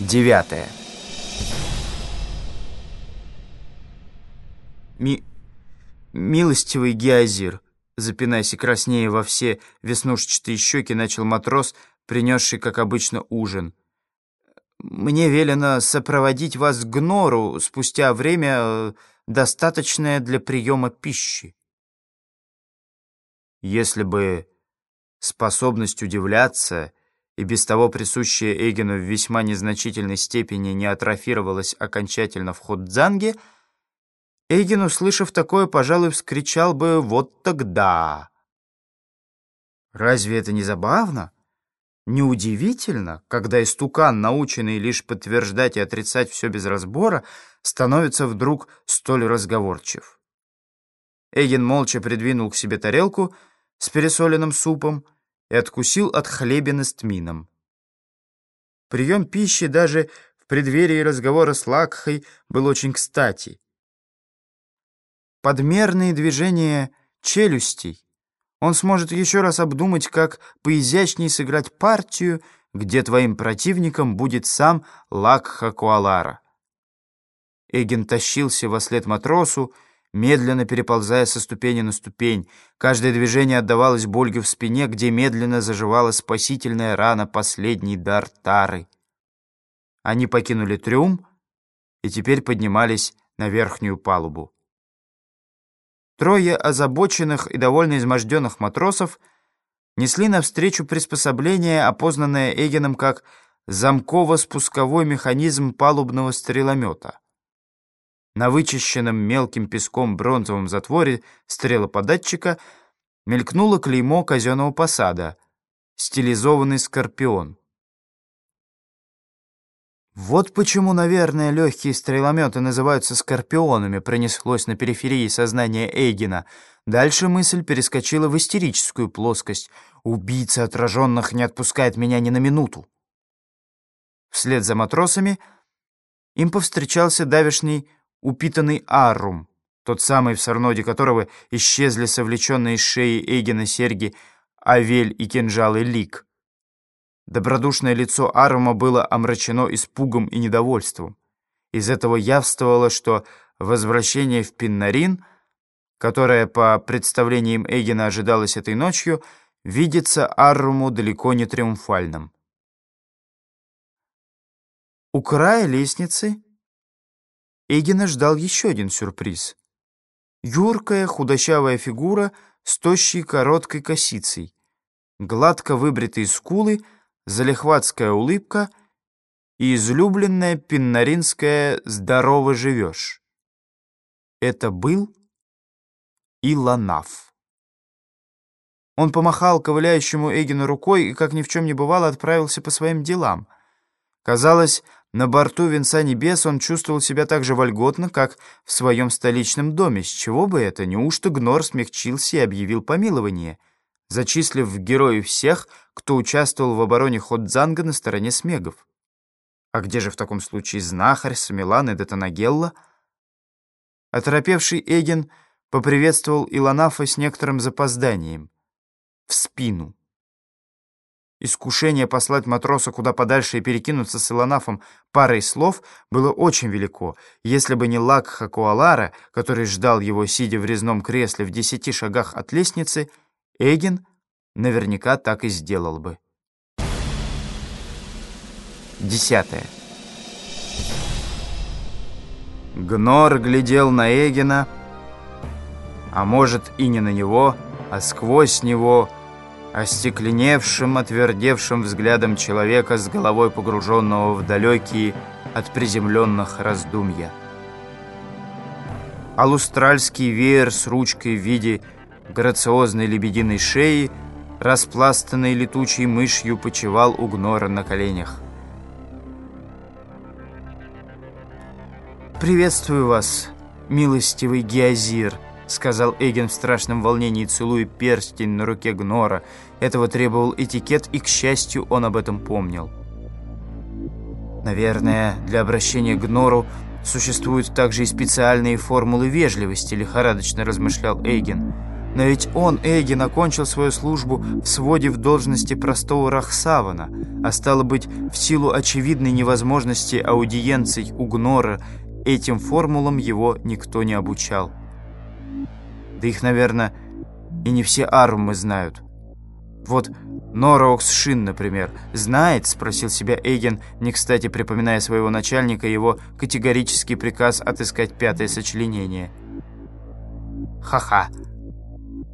Девятое. Ми... «Милостивый Геозир», запинаясь и краснея во все веснушчатые щеки, начал матрос, принесший, как обычно, ужин. «Мне велено сопроводить вас к Гнору спустя время, достаточное для приема пищи». Если бы способность удивляться и без того присущая Эгену в весьма незначительной степени не атрофировалась окончательно в Ходзанге, Эйген, услышав такое, пожалуй, вскричал бы «Вот тогда!». Разве это не забавно? Неудивительно, когда истукан, наученный лишь подтверждать и отрицать все без разбора, становится вдруг столь разговорчив. Эйген молча придвинул к себе тарелку с пересоленным супом и откусил от хлебина с тмином. Прием пищи даже в преддверии разговора с Лакхой был очень кстати. Подмерные движения челюстей он сможет еще раз обдумать, как поизящней сыграть партию, где твоим противником будет сам Лакха Куалара. Эгин тащился во след матросу, медленно переползая со ступени на ступень. Каждое движение отдавалось болью в спине, где медленно заживала спасительная рана последний дар Тары. Они покинули трюм и теперь поднимались на верхнюю палубу. Трое озабоченных и довольно изможденных матросов несли навстречу приспособление, опознанное Эгеном как замково-спусковой механизм палубного стреломета. На вычищенном мелким песком бронзовом затворе стрелоподатчика мелькнуло клеймо казенного посада, стилизованный скорпион. Вот почему, наверное, легкие стрелометы называются скорпионами, пронеслось на периферии сознания Эйгена. Дальше мысль перескочила в истерическую плоскость. Убийца отраженных не отпускает меня ни на минуту. Вслед за матросами им повстречался давешний упитанный Аррум, тот самый, в сорноде которого исчезли совлеченные шеи Эйгена серьги Авель и кинжалы Лик. Добродушное лицо Арма было омрачено испугом и недовольством. Из этого явствовало, что возвращение в Пиннарин, которое по представлениям Эгена ожидалось этой ночью, видится Арруму далеко не триумфальным. У края лестницы Эгена ждал еще один сюрприз. Юркая худощавая фигура с тощей короткой косицей, гладко выбритые скулы — залихватская улыбка и излюбленная пиннаринская «здорово живешь». Это был Илонаф. Он помахал ковыляющему Эгину рукой и, как ни в чем не бывало, отправился по своим делам. Казалось, на борту Венца Небес он чувствовал себя так же вольготно, как в своем столичном доме. С чего бы это? Неужто Гнор смягчился и объявил помилование — зачислив в герои всех, кто участвовал в обороне Ходзанга на стороне смегов. А где же в таком случае знахарь, Самилан и Детанагелла? Оторопевший Эгин поприветствовал Илонафа с некоторым запозданием. В спину. Искушение послать матроса куда подальше и перекинуться с Илонафом парой слов было очень велико. Если бы не Лакха Куалара, который ждал его, сидя в резном кресле в десяти шагах от лестницы, — Эгин наверняка так и сделал бы. Десятое. Гнор глядел на Эгина, а может и не на него, а сквозь него, остекленевшим, отвердевшим взглядом человека с головой погруженного в далекие от приземленных раздумья. Алустральский веер с ручкой в виде грациозной лебединой шеи, распластанной летучей мышью, почевал у Гнора на коленях. «Приветствую вас, милостивый Геозир», — сказал Эген в страшном волнении, целуя перстень на руке Гнора. Этого требовал этикет, и, к счастью, он об этом помнил. Наверное, для обращения к Гнору существуют также и специальные формулы вежливости, лихорадочно размышлял Эйген. Но ведь он, Эгин, окончил свою службу в своде в должности простого Рахсавана, а стало быть, в силу очевидной невозможности аудиенций у Гнора, этим формулам его никто не обучал. Да их, наверное, и не все армы знают. Вот Нороокс Шин, например, знает, спросил себя Эйген, не кстати припоминая своего начальника, его категорический приказ отыскать пятое сочленение. Ха-ха.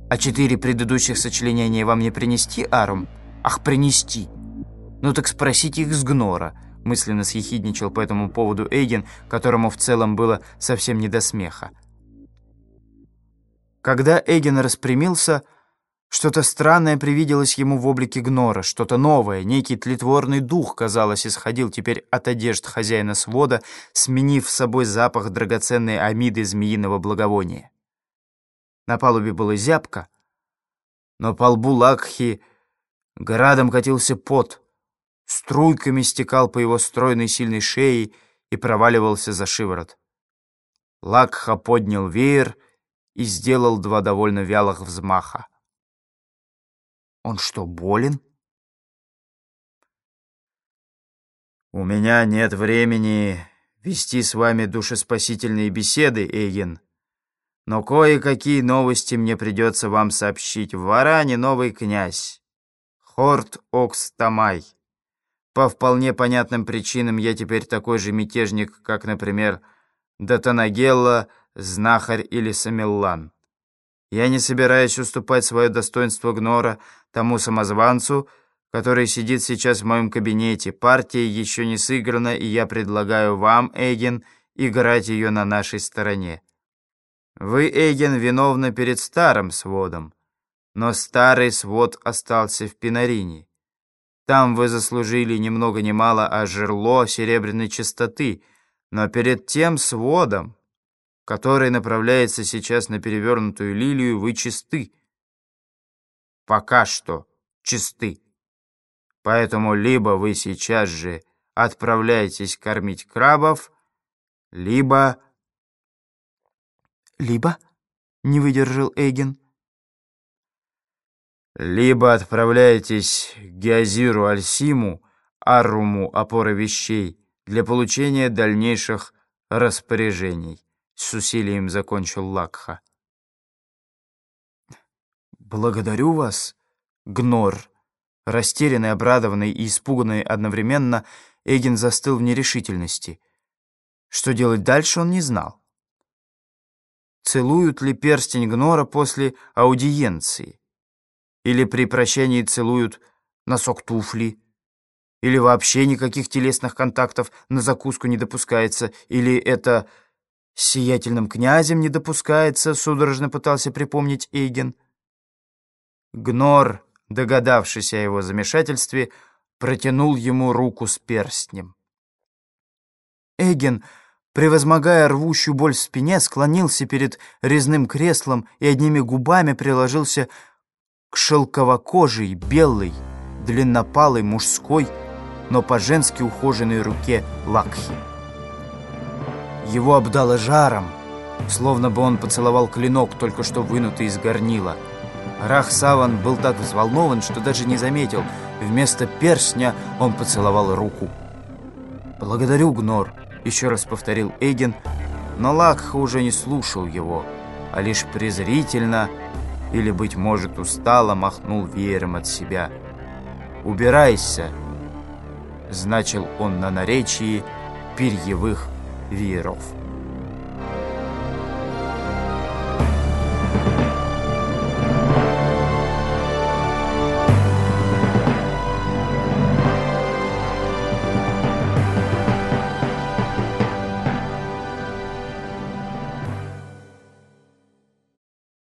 А четыре предыдущих сочленения вам не принести, Арум? Ах, принести. Ну так спросите их с Гнора. Мысленно съехидничал по этому поводу Эйген, которому в целом было совсем не до смеха. Когда Эйген распрямился, что-то странное привиделось ему в облике Гнора, что-то новое, некий тлетворный дух, казалось, исходил теперь от одежд хозяина свода, сменив с собой запах драгоценной амиды змеиного благовония. На палубе было зябко, но по лбу Лакхи градом катился пот, струйками стекал по его стройной сильной шее и проваливался за шиворот. Лакха поднял веер и сделал два довольно вялых взмаха. Он что, болен? «У меня нет времени вести с вами душеспасительные беседы, Эйген. Но кое-какие новости мне придется вам сообщить. В Варане новый князь. Хорт Окстамай. По вполне понятным причинам я теперь такой же мятежник, как, например, Датанагелла, Знахарь или Самиллан. Я не собираюсь уступать свое достоинство Гнора тому самозванцу, который сидит сейчас в моем кабинете. Партия еще не сыграна, и я предлагаю вам, Эйген, играть ее на нашей стороне. Вы, Эйген, виновны перед старым сводом, но старый свод остался в Пинарине. Там вы заслужили ни много ни мало, а жерло серебряной чистоты, но перед тем сводом который направляется сейчас на перевернутую лилию, вы чисты. Пока что чисты. Поэтому либо вы сейчас же отправляетесь кормить крабов, либо... Либо? Не выдержал Эйген. Либо отправляетесь к Геозиру Альсиму, Арруму опоры вещей, для получения дальнейших распоряжений. С усилием закончил Лакха. «Благодарю вас, Гнор». Растерянный, обрадованный и испуганный одновременно, Эгин застыл в нерешительности. Что делать дальше, он не знал. Целуют ли перстень Гнора после аудиенции? Или при прощании целуют носок туфли? Или вообще никаких телесных контактов на закуску не допускается? Или это сиятельным князем не допускается», — судорожно пытался припомнить Эйген. Гнор, догадавшись о его замешательстве, протянул ему руку с перстнем. Эйген, превозмогая рвущую боль в спине, склонился перед резным креслом и одними губами приложился к шелковокожей, белой, длиннопалой, мужской, но по-женски ухоженной руке Лакхи. Его обдало жаром, словно бы он поцеловал клинок, только что вынутый из горнила. Рах Саван был так взволнован, что даже не заметил. Вместо перстня он поцеловал руку. «Благодарю, Гнор», — еще раз повторил Эйген, но Лакха уже не слушал его, а лишь презрительно или, быть может, устало махнул веером от себя. «Убирайся», — значил он на наречии перьевых Wierhof.